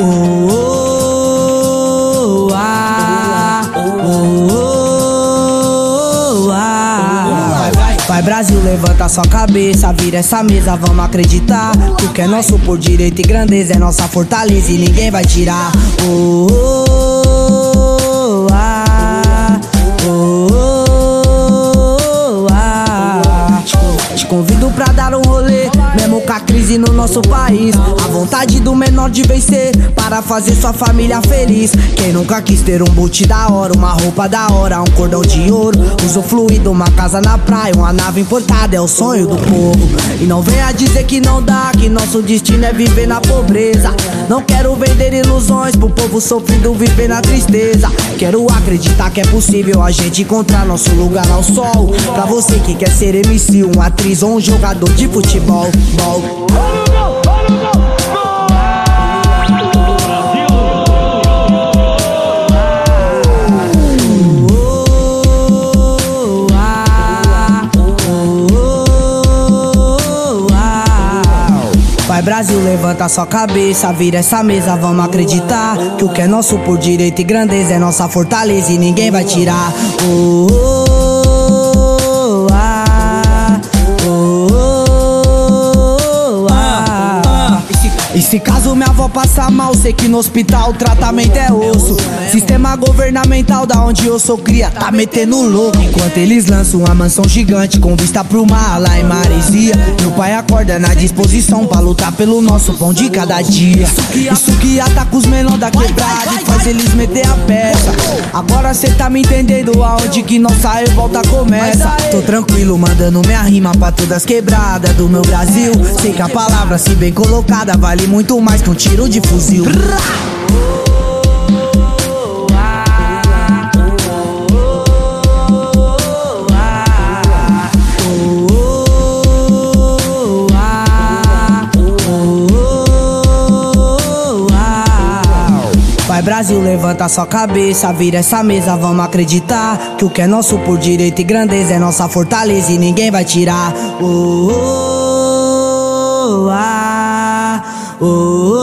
Oh, oh, ah, oh, oh, ah. Vai Brasil, levanta sua cabeça, vira essa mesa, vamos acreditar. Que o que é nosso por direito e grandeza é nossa fortaleza e ninguém vai tirar. Oh, oh, ah, oh, oh, ah. Te convido pra dar um crise no nosso país. A vontade do menor de vencer, para fazer sua família feliz. Quem nunca quis ter um boot da hora, uma roupa da hora, um cordão de ouro, usufruído, uma casa na praia, uma nave importada, é o sonho do povo. E não venha dizer que não dá, que nosso destino é viver na pobreza. Não quero vender ilusões pro povo sofrido viver na tristeza. Quero acreditar que é possível a gente encontrar nosso lugar ao sol. Pra você que quer ser MC, uma atriz ou um jogador de futebol. Bol. Brasil, levanta sua cabeça, vira essa mesa, vamos acreditar que o que é nosso por direito e grandeza é nossa fortaleza e ninguém vai tirar. Oh, oh, E se caso minha avó passar mal, sei que no hospital o tratamento é osso. Sistema governamental da onde eu sou cria, tá metendo louco. Enquanto eles lançam uma mansão gigante com vista pro mar lá em Maresia. Meu pai acorda na disposição pra lutar pelo nosso pão de cada dia. Isso que ataca os menor da quebrada e faz eles meter a peça. Agora cê tá me entendendo aonde que nossa revolta começa. Tô tranquilo, mandando minha rima pra todas quebradas do meu Brasil. Sei que a palavra, se bem colocada, vale muito mais que um tiro de fuzil. Oh, oh. Vai Brasil, levanta sua cabeça, vira essa mesa, vamos acreditar que o que é nosso por direito e grandeza é nossa fortaleza e ninguém vai tirar. Oh, oh, ah, oh,